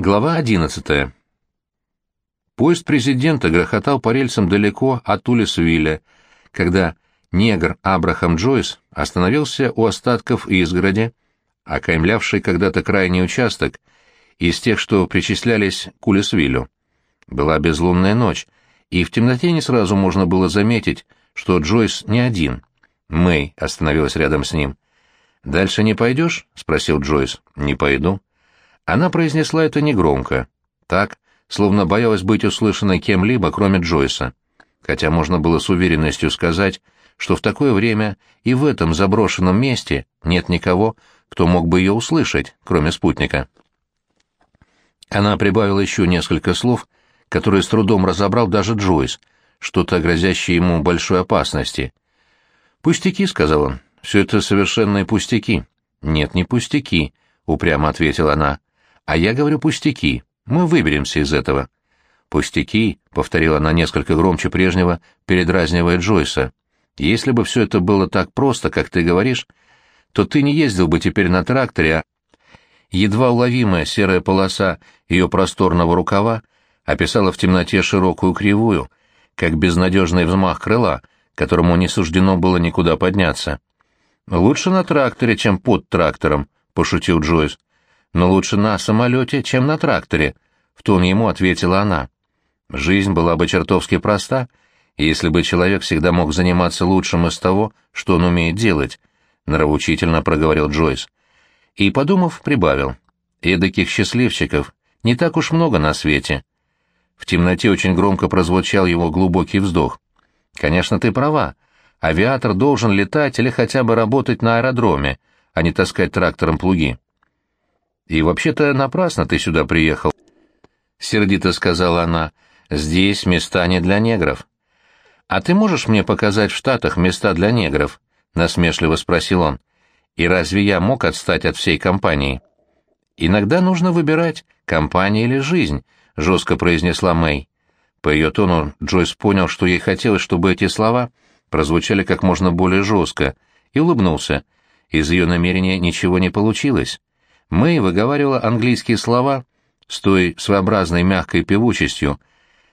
Глава 11. Поезд президента грохотал по рельсам далеко от Улисвилля, когда негр Абрахам Джойс остановился у остатков изгороди, окаймлявший когда-то крайний участок, из тех, что причислялись к Улисвиллю. Была безлунная ночь, и в темноте не сразу можно было заметить, что Джойс не один. Мэй остановилась рядом с ним. «Дальше не пойдешь?» — спросил Джойс. «Не пойду». Она произнесла это негромко, так, словно боялась быть услышанной кем-либо, кроме Джойса, хотя можно было с уверенностью сказать, что в такое время и в этом заброшенном месте нет никого, кто мог бы ее услышать, кроме спутника. Она прибавила еще несколько слов, которые с трудом разобрал даже Джойс, что-то грозящее ему большой опасности. «Пустяки», — сказал он, — «все это совершенные пустяки». «Нет, не пустяки», — упрямо ответила она. А я говорю пустяки. Мы выберемся из этого. Пустяки, — повторила она несколько громче прежнего, передразнивая Джойса. Если бы все это было так просто, как ты говоришь, то ты не ездил бы теперь на тракторе, а... Едва уловимая серая полоса ее просторного рукава описала в темноте широкую кривую, как безнадежный взмах крыла, которому не суждено было никуда подняться. «Лучше на тракторе, чем под трактором», — пошутил Джойс но лучше на самолете, чем на тракторе», — в тон ему ответила она. «Жизнь была бы чертовски проста, если бы человек всегда мог заниматься лучшим из того, что он умеет делать», — нравоучительно проговорил Джойс. И, подумав, прибавил. «Эдаких счастливчиков не так уж много на свете». В темноте очень громко прозвучал его глубокий вздох. «Конечно, ты права. Авиатор должен летать или хотя бы работать на аэродроме, а не таскать трактором плуги. И вообще-то напрасно ты сюда приехал. Сердито сказала она. Здесь места не для негров. А ты можешь мне показать в Штатах места для негров? Насмешливо спросил он. И разве я мог отстать от всей компании? Иногда нужно выбирать, компания или жизнь, жестко произнесла Мэй. По ее тону Джойс понял, что ей хотелось, чтобы эти слова прозвучали как можно более жестко, и улыбнулся. Из ее намерения ничего не получилось. Мэй выговаривала английские слова с той своеобразной мягкой певучестью,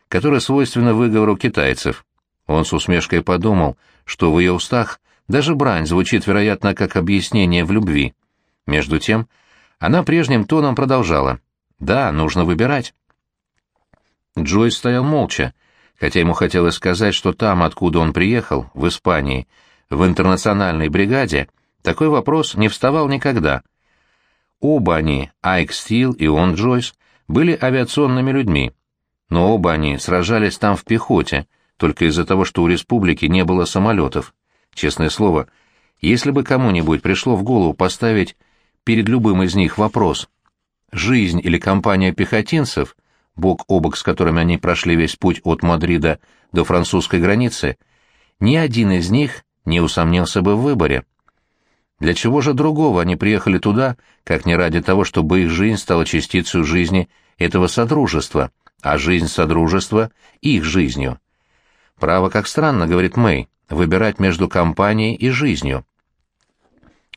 которая свойственна выговору китайцев. Он с усмешкой подумал, что в ее устах даже брань звучит, вероятно, как объяснение в любви. Между тем, она прежним тоном продолжала. «Да, нужно выбирать». Джойс стоял молча, хотя ему хотелось сказать, что там, откуда он приехал, в Испании, в интернациональной бригаде, такой вопрос не вставал никогда — Оба они, Айк Стил и он Джойс, были авиационными людьми, но оба они сражались там в пехоте, только из-за того, что у республики не было самолетов. Честное слово, если бы кому-нибудь пришло в голову поставить перед любым из них вопрос «Жизнь или компания пехотинцев», бок о бок с которыми они прошли весь путь от Мадрида до французской границы, ни один из них не усомнился бы в выборе. Для чего же другого они приехали туда, как не ради того, чтобы их жизнь стала частицей жизни этого содружества, а жизнь содружества — их жизнью? Право, как странно, говорит Мэй, выбирать между компанией и жизнью.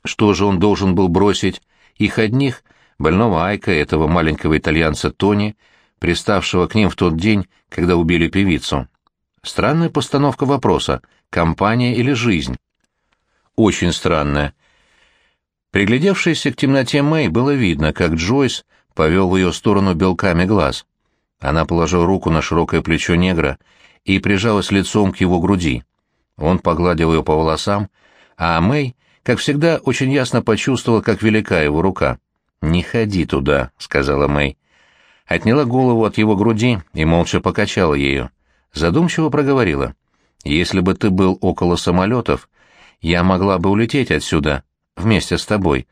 Что же он должен был бросить их одних, больного Айка, этого маленького итальянца Тони, приставшего к ним в тот день, когда убили певицу? Странная постановка вопроса — компания или жизнь? Очень странная Приглядевшись к темноте Мэй, было видно, как Джойс повел в ее сторону белками глаз. Она положила руку на широкое плечо негра и прижалась лицом к его груди. Он погладил ее по волосам, а Мэй, как всегда, очень ясно почувствовала, как велика его рука. «Не ходи туда», — сказала Мэй. Отняла голову от его груди и молча покачала ею. Задумчиво проговорила. «Если бы ты был около самолетов, я могла бы улететь отсюда, вместе с тобой.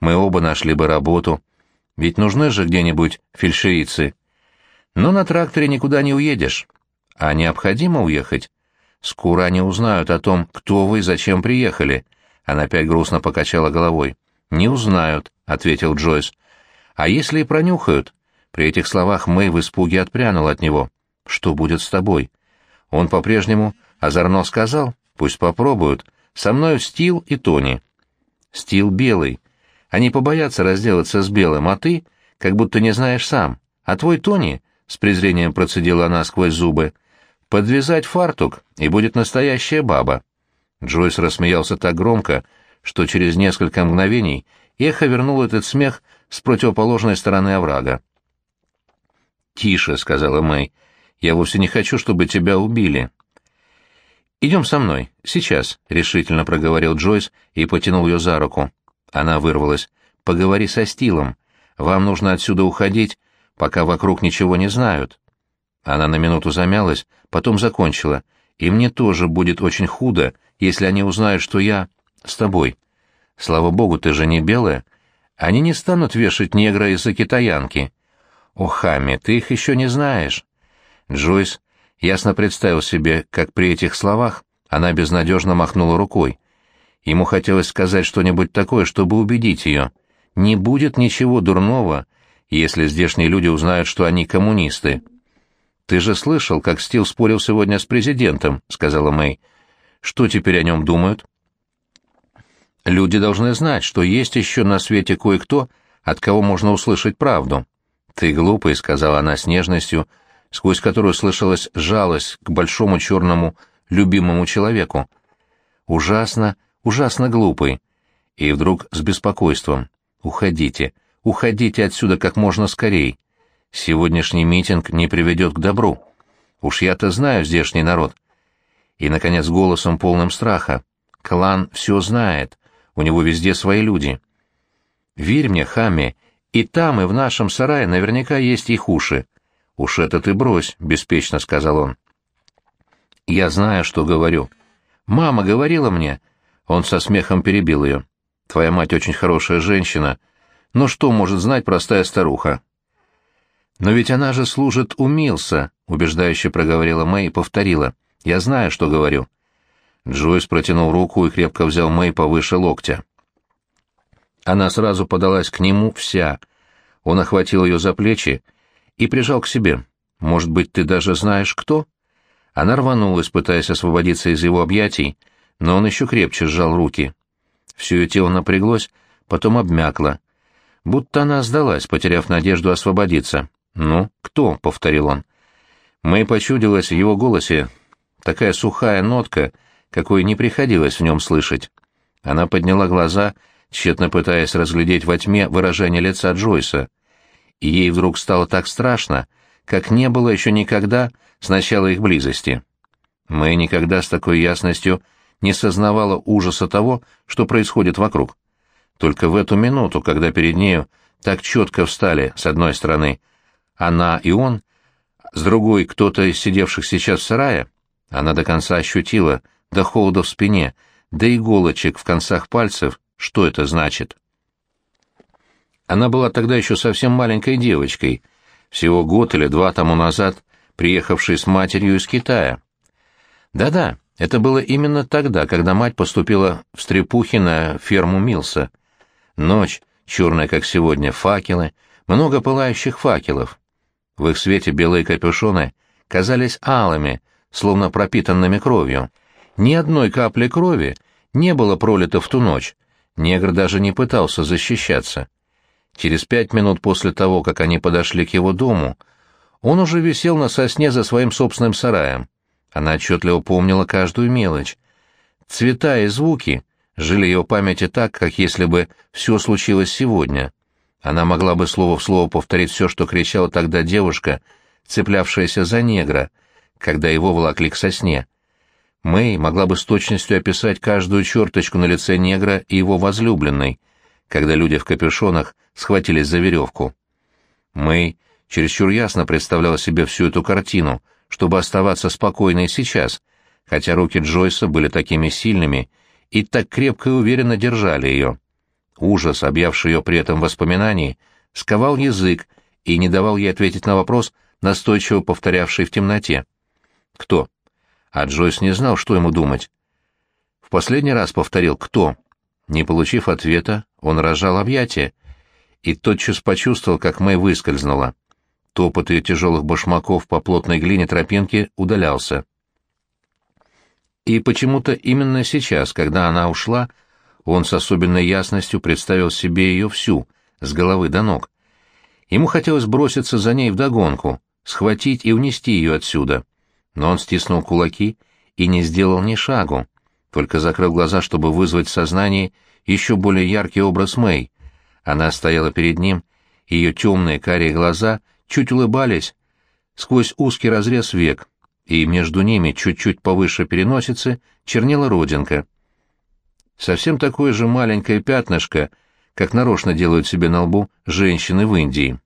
Мы оба нашли бы работу. Ведь нужны же где-нибудь фельдшерицы. Но на тракторе никуда не уедешь. А необходимо уехать. Скоро они узнают о том, кто вы и зачем приехали. Она опять грустно покачала головой. «Не узнают», — ответил Джойс. «А если и пронюхают?» При этих словах Мэй в испуге отпрянула от него. «Что будет с тобой?» Он по-прежнему озорно сказал, «Пусть попробуют. Со мной Стил и Тони. Стил белый. Они побоятся разделаться с белым, а ты, как будто не знаешь сам. А твой Тони, — с презрением процедила она сквозь зубы, — подвязать фартук, и будет настоящая баба. Джойс рассмеялся так громко, что через несколько мгновений эхо вернуло этот смех с противоположной стороны оврага. «Тише», — сказала Мэй, — «я вовсе не хочу, чтобы тебя убили». «Идем со мной, сейчас», — решительно проговорил Джойс и потянул ее за руку. Она вырвалась. «Поговори со Стилом. Вам нужно отсюда уходить, пока вокруг ничего не знают». Она на минуту замялась, потом закончила. «И мне тоже будет очень худо, если они узнают, что я с тобой. Слава богу, ты же не белая. Они не станут вешать негра из-за китаянки». «О, Хами, ты их еще не знаешь». Джойс ясно представил себе, как при этих словах она безнадежно махнула рукой. Ему хотелось сказать что-нибудь такое, чтобы убедить ее. Не будет ничего дурного, если здешние люди узнают, что они коммунисты. «Ты же слышал, как Стил спорил сегодня с президентом», — сказала Мэй. «Что теперь о нем думают?» «Люди должны знать, что есть еще на свете кое-кто, от кого можно услышать правду». «Ты глупый», — сказала она с нежностью, сквозь которую слышалась жалость к большому черному любимому человеку. «Ужасно, ужасно глупый. И вдруг с беспокойством. Уходите, уходите отсюда как можно скорей. Сегодняшний митинг не приведет к добру. Уж я-то знаю здешний народ. И, наконец, голосом полным страха. Клан все знает, у него везде свои люди. Верь мне, Хами, и там, и в нашем сарае наверняка есть их уши. Уж это ты брось, — беспечно сказал он. Я знаю, что говорю. Мама говорила мне, он со смехом перебил ее. «Твоя мать очень хорошая женщина, но что может знать простая старуха?» «Но ведь она же служит у Милса», — убеждающе проговорила Мэй и повторила. «Я знаю, что говорю». Джойс протянул руку и крепко взял Мэй повыше локтя. Она сразу подалась к нему вся. Он охватил ее за плечи и прижал к себе. «Может быть, ты даже знаешь, кто?» Она рванулась, пытаясь освободиться из его объятий, — но он еще крепче сжал руки. Все ее тело напряглось, потом обмякло. Будто она сдалась, потеряв надежду освободиться. «Ну, кто?» — повторил он. Мэй почудилась в его голосе такая сухая нотка, какой не приходилось в нем слышать. Она подняла глаза, тщетно пытаясь разглядеть во тьме выражение лица Джойса. И ей вдруг стало так страшно, как не было еще никогда с начала их близости. Мэй никогда с такой ясностью не сознавала ужаса того, что происходит вокруг. Только в эту минуту, когда перед нею так четко встали, с одной стороны, она и он, с другой кто-то из сидевших сейчас в сарае, она до конца ощутила, до холода в спине, до иголочек в концах пальцев, что это значит. Она была тогда еще совсем маленькой девочкой, всего год или два тому назад, приехавшей с матерью из Китая. Да-да, это было именно тогда, когда мать поступила в Стрепухи на ферму Милса. Ночь, черная, как сегодня, факелы, много пылающих факелов. В их свете белые капюшоны казались алыми, словно пропитанными кровью. Ни одной капли крови не было пролито в ту ночь. Негр даже не пытался защищаться. Через пять минут после того, как они подошли к его дому, он уже висел на сосне за своим собственным сараем. Она отчетливо помнила каждую мелочь. Цвета и звуки жили ее памяти так, как если бы все случилось сегодня. Она могла бы слово в слово повторить все, что кричала тогда девушка, цеплявшаяся за негра, когда его волокли к сосне. Мэй могла бы с точностью описать каждую черточку на лице негра и его возлюбленной, когда люди в капюшонах схватились за веревку. Мэй чересчур ясно представляла себе всю эту картину — чтобы оставаться спокойной сейчас, хотя руки Джойса были такими сильными и так крепко и уверенно держали ее. Ужас, объявший ее при этом воспоминании, сковал язык и не давал ей ответить на вопрос, настойчиво повторявший в темноте. «Кто?» А Джойс не знал, что ему думать. В последний раз повторил «Кто?». Не получив ответа, он разжал объятия и тотчас почувствовал, как Мэй выскользнула. Топот ее тяжелых башмаков по плотной глине тропинки удалялся. И почему-то именно сейчас, когда она ушла, он с особенной ясностью представил себе ее всю, с головы до ног. Ему хотелось броситься за ней вдогонку, схватить и унести ее отсюда. Но он стиснул кулаки и не сделал ни шагу, только закрыл глаза, чтобы вызвать в сознании еще более яркий образ Мэй. Она стояла перед ним, ее темные карие глаза чуть улыбались сквозь узкий разрез век, и между ними, чуть-чуть повыше переносицы, чернела родинка. Совсем такое же маленькое пятнышко, как нарочно делают себе на лбу женщины в Индии.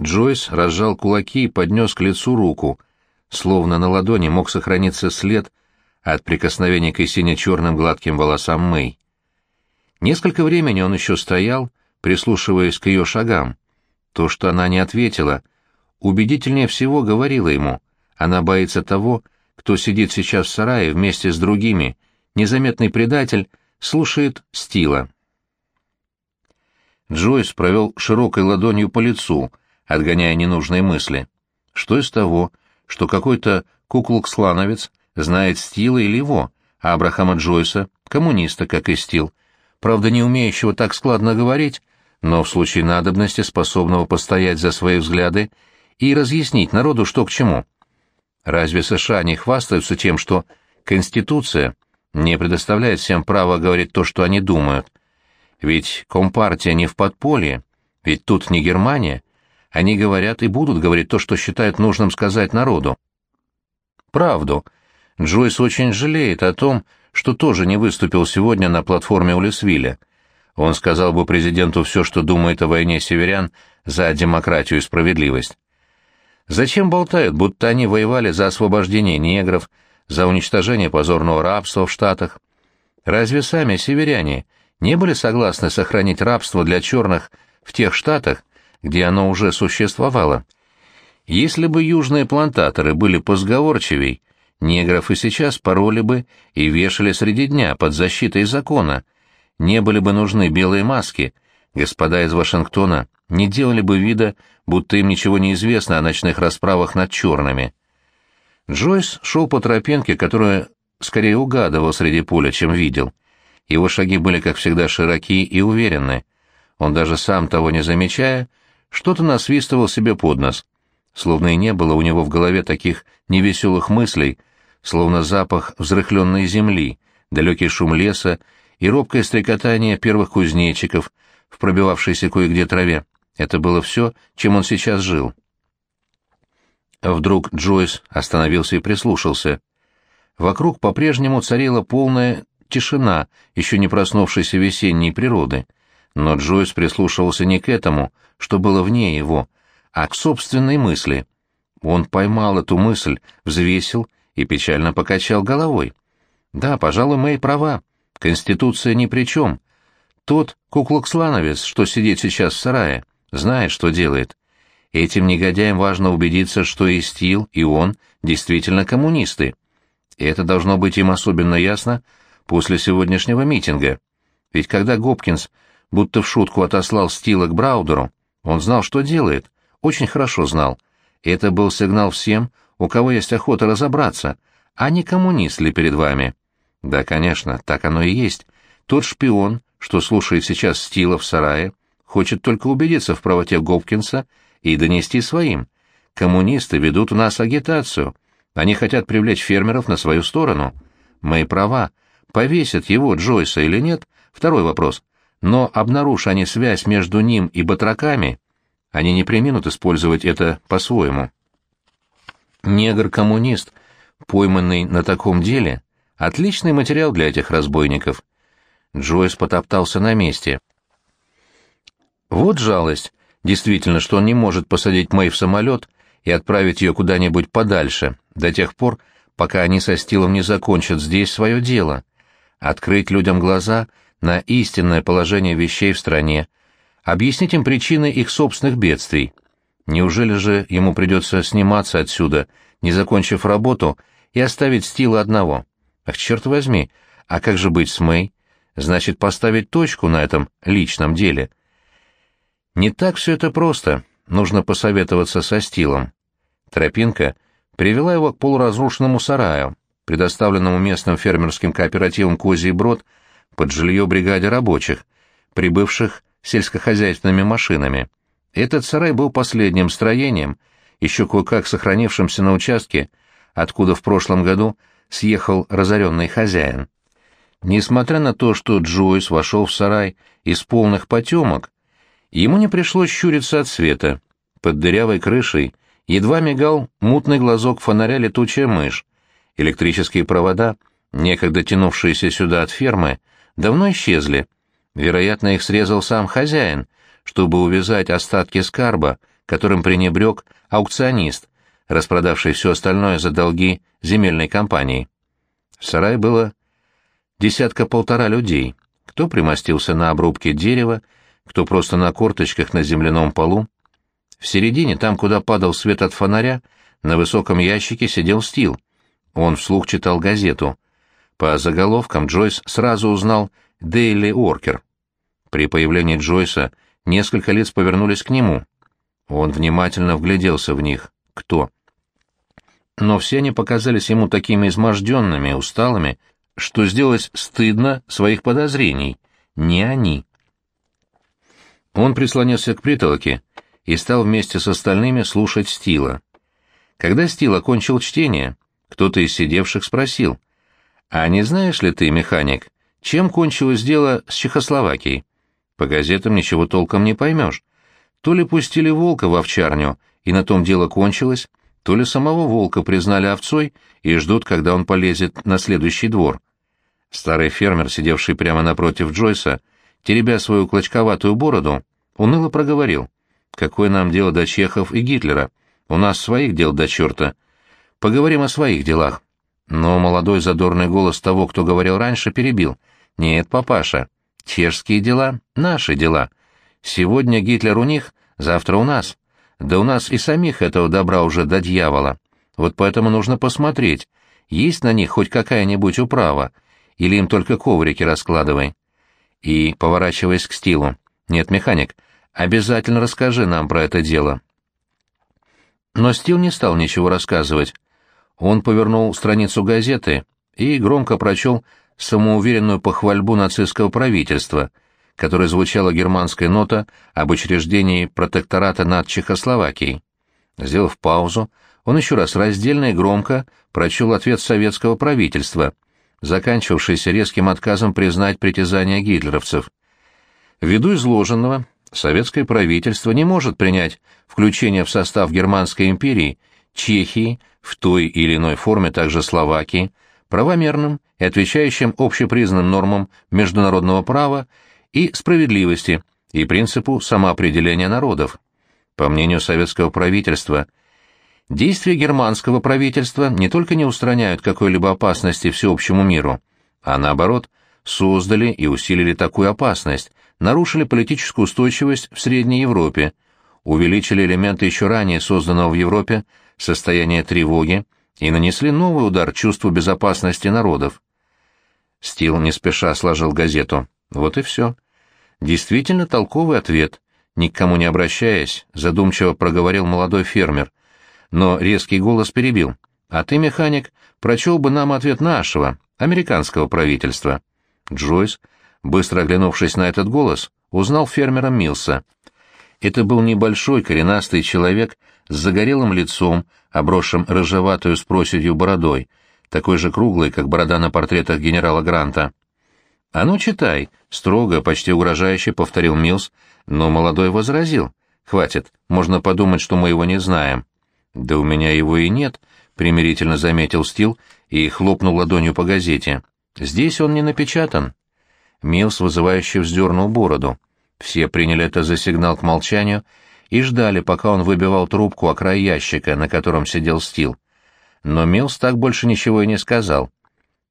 Джойс разжал кулаки и поднес к лицу руку, словно на ладони мог сохраниться след от прикосновения к сине-черным гладким волосам Мэй. Несколько времени он еще стоял, прислушиваясь к ее шагам. То, что она не ответила, убедительнее всего говорила ему. Она боится того, кто сидит сейчас в сарае вместе с другими. Незаметный предатель слушает Стила. Джойс провел широкой ладонью по лицу, отгоняя ненужные мысли. Что из того, что какой-то куклукслановец знает Стила или его, а Абрахама Джойса, коммуниста, как и Стил, правда не умеющего так складно говорить, но в случае надобности способного постоять за свои взгляды и разъяснить народу, что к чему. Разве США не хвастаются тем, что Конституция не предоставляет всем право говорить то, что они думают? Ведь Компартия не в подполье, ведь тут не Германия. Они говорят и будут говорить то, что считают нужным сказать народу. Правду. Джойс очень жалеет о том, что тоже не выступил сегодня на платформе Улисвилля. Он сказал бы президенту все, что думает о войне северян за демократию и справедливость. Зачем болтают, будто они воевали за освобождение негров, за уничтожение позорного рабства в Штатах? Разве сами северяне не были согласны сохранить рабство для черных в тех штатах, где оно уже существовало? Если бы южные плантаторы были позговорчивей, негров и сейчас пороли бы и вешали среди дня под защитой закона — не были бы нужны белые маски, господа из Вашингтона не делали бы вида, будто им ничего не известно о ночных расправах над черными. Джойс шел по тропинке, которую скорее угадывал среди поля, чем видел. Его шаги были, как всегда, широки и уверенны. Он даже сам того не замечая, что-то насвистывал себе под нос. Словно и не было у него в голове таких невеселых мыслей, словно запах взрыхленной земли, далекий шум леса и робкое стрекотание первых кузнечиков в пробивавшейся кое-где траве. Это было все, чем он сейчас жил. Вдруг Джойс остановился и прислушался. Вокруг по-прежнему царила полная тишина еще не проснувшейся весенней природы, но Джойс прислушивался не к этому, что было вне его, а к собственной мысли. Он поймал эту мысль, взвесил и печально покачал головой. Да, пожалуй, Мэй права. Конституция ни при чем. Тот куклукслановец, что сидит сейчас в сарае, знает, что делает. Этим негодяям важно убедиться, что и Стил, и он действительно коммунисты. И это должно быть им особенно ясно после сегодняшнего митинга. Ведь когда Гопкинс будто в шутку отослал Стила к Браудеру, он знал, что делает, очень хорошо знал. Это был сигнал всем, у кого есть охота разобраться, а не коммунист ли перед вами. Да, конечно, так оно и есть. Тот шпион, что слушает сейчас Стила в сарае, хочет только убедиться в правоте Гопкинса и донести своим. Коммунисты ведут у нас агитацию. Они хотят привлечь фермеров на свою сторону. Мои права. Повесят его, Джойса, или нет? Второй вопрос. Но обнаружь они связь между ним и батраками, они не применут использовать это по-своему. Негр-коммунист, пойманный на таком деле, Отличный материал для этих разбойников. Джойс потоптался на месте. Вот жалость, действительно, что он не может посадить Мэй в самолет и отправить ее куда-нибудь подальше, до тех пор, пока они со Стилом не закончат здесь свое дело. Открыть людям глаза на истинное положение вещей в стране, объяснить им причины их собственных бедствий. Неужели же ему придется сниматься отсюда, не закончив работу, и оставить Стила одного? Ах, черт возьми, а как же быть с Мэй? Значит, поставить точку на этом личном деле. Не так все это просто. Нужно посоветоваться со Стилом. Тропинка привела его к полуразрушенному сараю, предоставленному местным фермерским кооперативом «Козий брод» под жилье бригаде рабочих, прибывших сельскохозяйственными машинами. Этот сарай был последним строением, еще кое-как сохранившимся на участке, откуда в прошлом году съехал разоренный хозяин. Несмотря на то, что Джойс вошел в сарай из полных потемок, ему не пришлось щуриться от света. Под дырявой крышей едва мигал мутный глазок фонаря летучая мышь. Электрические провода, некогда тянувшиеся сюда от фермы, давно исчезли. Вероятно, их срезал сам хозяин, чтобы увязать остатки скарба, которым пренебрег аукционист, распродавший все остальное за долги земельной компании. В сарае было десятка-полтора людей, кто примостился на обрубке дерева, кто просто на корточках на земляном полу. В середине, там, куда падал свет от фонаря, на высоком ящике сидел Стил. Он вслух читал газету. По заголовкам Джойс сразу узнал «Дейли Оркер». При появлении Джойса несколько лиц повернулись к нему. Он внимательно вгляделся в них. Кто? Но все они показались ему такими изможденными, усталыми, что сделалось стыдно своих подозрений. Не они. Он прислонился к притолоке и стал вместе с остальными слушать Стила. Когда Стил окончил чтение, кто-то из сидевших спросил, «А не знаешь ли ты, механик, чем кончилось дело с Чехословакией? По газетам ничего толком не поймешь. То ли пустили волка в овчарню, и на том дело кончилось, то ли самого волка признали овцой и ждут, когда он полезет на следующий двор. Старый фермер, сидевший прямо напротив Джойса, теребя свою клочковатую бороду, уныло проговорил. «Какое нам дело до чехов и Гитлера? У нас своих дел до черта. Поговорим о своих делах». Но молодой задорный голос того, кто говорил раньше, перебил. «Нет, папаша, чешские дела — наши дела. Сегодня Гитлер у них, завтра у нас. Да у нас и самих этого добра уже до дьявола. Вот поэтому нужно посмотреть, есть на них хоть какая-нибудь управа, или им только коврики раскладывай. И, поворачиваясь к стилу, «Нет, механик, обязательно расскажи нам про это дело». Но Стил не стал ничего рассказывать. Он повернул страницу газеты и громко прочел самоуверенную похвальбу нацистского правительства — которой звучала германская нота об учреждении протектората над Чехословакией. Сделав паузу, он еще раз раздельно и громко прочел ответ советского правительства, заканчивавшийся резким отказом признать притязания гитлеровцев. Ввиду изложенного, советское правительство не может принять включение в состав Германской империи Чехии, в той или иной форме также Словакии, правомерным и отвечающим общепризнанным нормам международного права и справедливости, и принципу самоопределения народов. По мнению советского правительства, действия германского правительства не только не устраняют какой-либо опасности всеобщему миру, а наоборот, создали и усилили такую опасность, нарушили политическую устойчивость в Средней Европе, увеличили элементы еще ранее созданного в Европе состояния тревоги и нанесли новый удар чувству безопасности народов. Стил не спеша сложил газету. Вот и все. Действительно толковый ответ. Ни к кому не обращаясь, задумчиво проговорил молодой фермер. Но резкий голос перебил. «А ты, механик, прочел бы нам ответ нашего, американского правительства». Джойс, быстро оглянувшись на этот голос, узнал фермера Милса. Это был небольшой коренастый человек с загорелым лицом, обросшим рыжеватую с проседью бородой, такой же круглый, как борода на портретах генерала Гранта. «А ну, читай!» — строго, почти угрожающе повторил Милс, но молодой возразил. «Хватит, можно подумать, что мы его не знаем». «Да у меня его и нет», — примирительно заметил Стил и хлопнул ладонью по газете. «Здесь он не напечатан». Милс вызывающе вздернул бороду. Все приняли это за сигнал к молчанию и ждали, пока он выбивал трубку о край ящика, на котором сидел Стил. Но Милс так больше ничего и не сказал.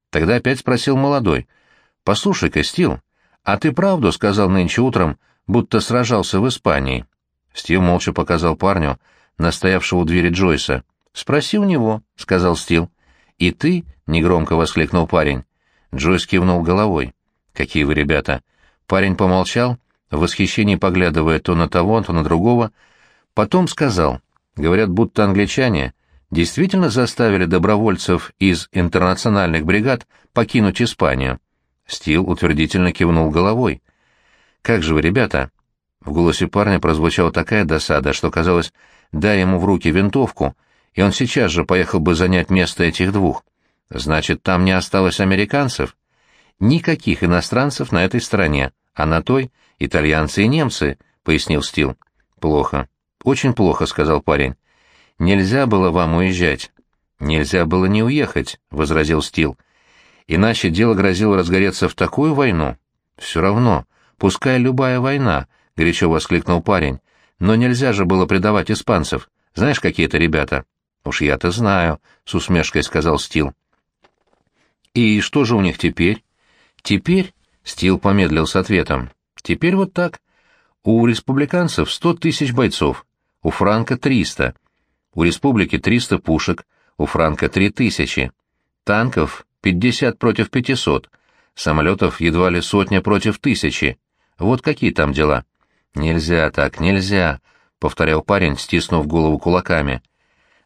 Тогда опять спросил молодой — «Послушай-ка, Стил, а ты правду сказал нынче утром, будто сражался в Испании?» Стил молча показал парню, настоявшего у двери Джойса. «Спроси у него», — сказал Стил. «И ты?» — негромко воскликнул парень. Джойс кивнул головой. «Какие вы ребята!» Парень помолчал, в восхищении поглядывая то на того, то на другого. Потом сказал, говорят, будто англичане действительно заставили добровольцев из интернациональных бригад покинуть Испанию. Стил утвердительно кивнул головой. «Как же вы, ребята, В голосе парня прозвучала такая досада, что казалось, дай ему в руки винтовку, и он сейчас же поехал бы занять место этих двух. Значит, там не осталось американцев? Никаких иностранцев на этой стороне, а на той — итальянцы и немцы, — пояснил Стил. Плохо. Очень плохо, — сказал парень. Нельзя было вам уезжать. Нельзя было не уехать, — возразил Стил. Иначе дело грозило разгореться в такую войну. Все равно, пускай любая война, — горячо воскликнул парень. Но нельзя же было предавать испанцев. Знаешь, какие это ребята? Уж я-то знаю, — с усмешкой сказал Стил. И что же у них теперь? Теперь, — Стил помедлил с ответом, — теперь вот так. У республиканцев сто тысяч бойцов, у Франка триста. У республики триста пушек, у Франка три тысячи. Танков пятьдесят против пятисот, самолетов едва ли сотня против тысячи. Вот какие там дела. Нельзя так, нельзя, — повторял парень, стиснув голову кулаками.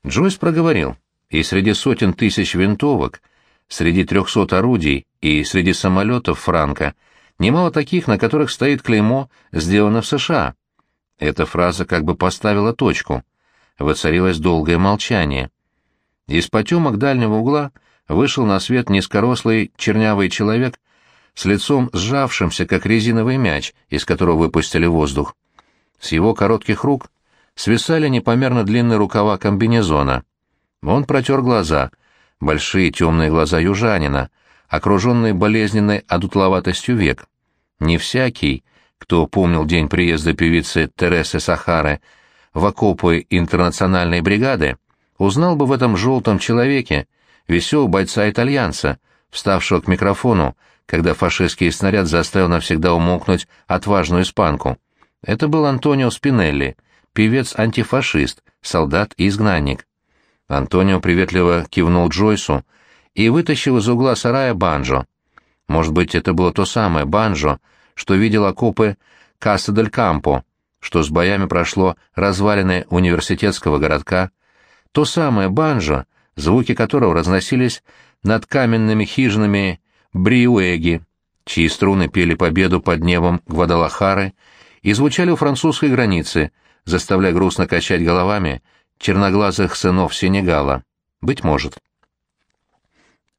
Джойс проговорил, и среди сотен тысяч винтовок среди трехсот орудий и среди самолетов Франка немало таких, на которых стоит клеймо «Сделано в США». Эта фраза как бы поставила точку. Воцарилось долгое молчание. Из потемок дальнего угла вышел на свет низкорослый чернявый человек с лицом сжавшимся, как резиновый мяч, из которого выпустили воздух. С его коротких рук свисали непомерно длинные рукава комбинезона. Он протер глаза, большие темные глаза южанина, окруженные болезненной одутловатостью век. Не всякий, кто помнил день приезда певицы Тересы Сахары в окопы интернациональной бригады, узнал бы в этом желтом человеке веселого бойца-итальянца, вставшего к микрофону, когда фашистский снаряд заставил навсегда умолкнуть отважную испанку. Это был Антонио Спинелли, певец-антифашист, солдат и изгнанник. Антонио приветливо кивнул Джойсу и вытащил из угла сарая банджо. Может быть, это было то самое банджо, что видел окопы Касса дель Кампо, что с боями прошло развалины университетского городка, то самое банджо, звуки которого разносились над каменными хижинами Бриуэги, чьи струны пели победу под небом Гвадалахары и звучали у французской границы, заставляя грустно качать головами черноглазых сынов Сенегала. Быть может.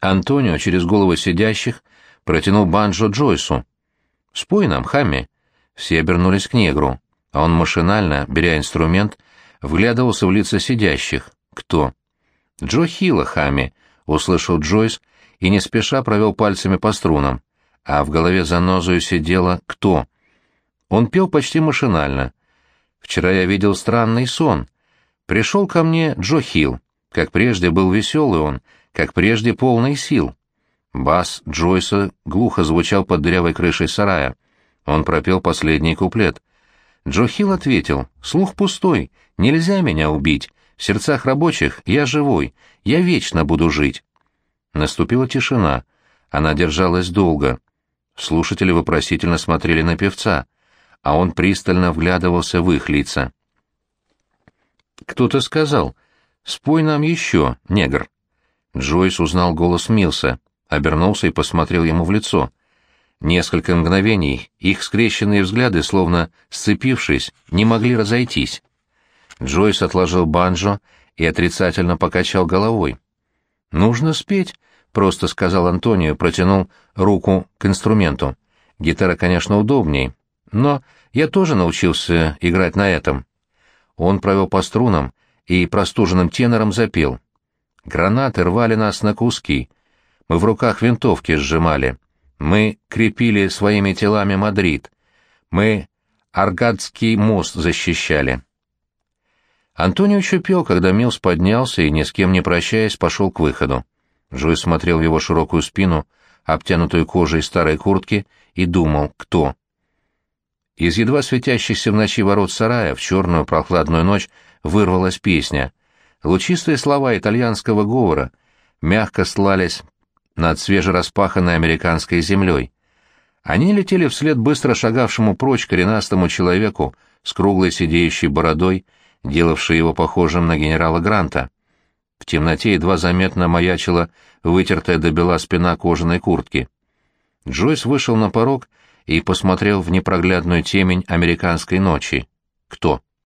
Антонио через головы сидящих протянул банджо Джойсу. «Спой нам, Хамми». Все обернулись к негру, а он машинально, беря инструмент, вглядывался в лица сидящих. «Кто?» «Джо Хилла, Хамми», — услышал Джойс и не спеша провел пальцами по струнам, а в голове за занозою сидела «Кто?». Он пел почти машинально. «Вчера я видел странный сон», Пришел ко мне Джо Хилл. Как прежде был веселый он, как прежде полный сил. Бас Джойса глухо звучал под дырявой крышей сарая. Он пропел последний куплет. Джо Хилл ответил, «Слух пустой, нельзя меня убить. В сердцах рабочих я живой, я вечно буду жить». Наступила тишина. Она держалась долго. Слушатели вопросительно смотрели на певца, а он пристально вглядывался в их лица. Кто-то сказал «Спой нам еще, негр». Джойс узнал голос Милса, обернулся и посмотрел ему в лицо. Несколько мгновений их скрещенные взгляды, словно сцепившись, не могли разойтись. Джойс отложил банджо и отрицательно покачал головой. «Нужно спеть», — просто сказал Антонио, протянул руку к инструменту. «Гитара, конечно, удобней, но я тоже научился играть на этом». Он провел по струнам и простуженным тенором запел. Гранаты рвали нас на куски. Мы в руках винтовки сжимали. Мы крепили своими телами Мадрид. Мы Аргадский мост защищали. Антонио еще когда Милс поднялся и, ни с кем не прощаясь, пошел к выходу. Джой смотрел в его широкую спину, обтянутую кожей старой куртки, и думал, кто. Из едва светящихся в ночи ворот сарая в черную прохладную ночь вырвалась песня. Лучистые слова итальянского говора мягко слались над свежераспаханной американской землей. Они летели вслед быстро шагавшему прочь коренастому человеку с круглой сидеющей бородой, делавшей его похожим на генерала Гранта. В темноте едва заметно маячила вытертая до бела спина кожаной куртки. Джойс вышел на порог и посмотрел в непроглядную темень американской ночи. Кто?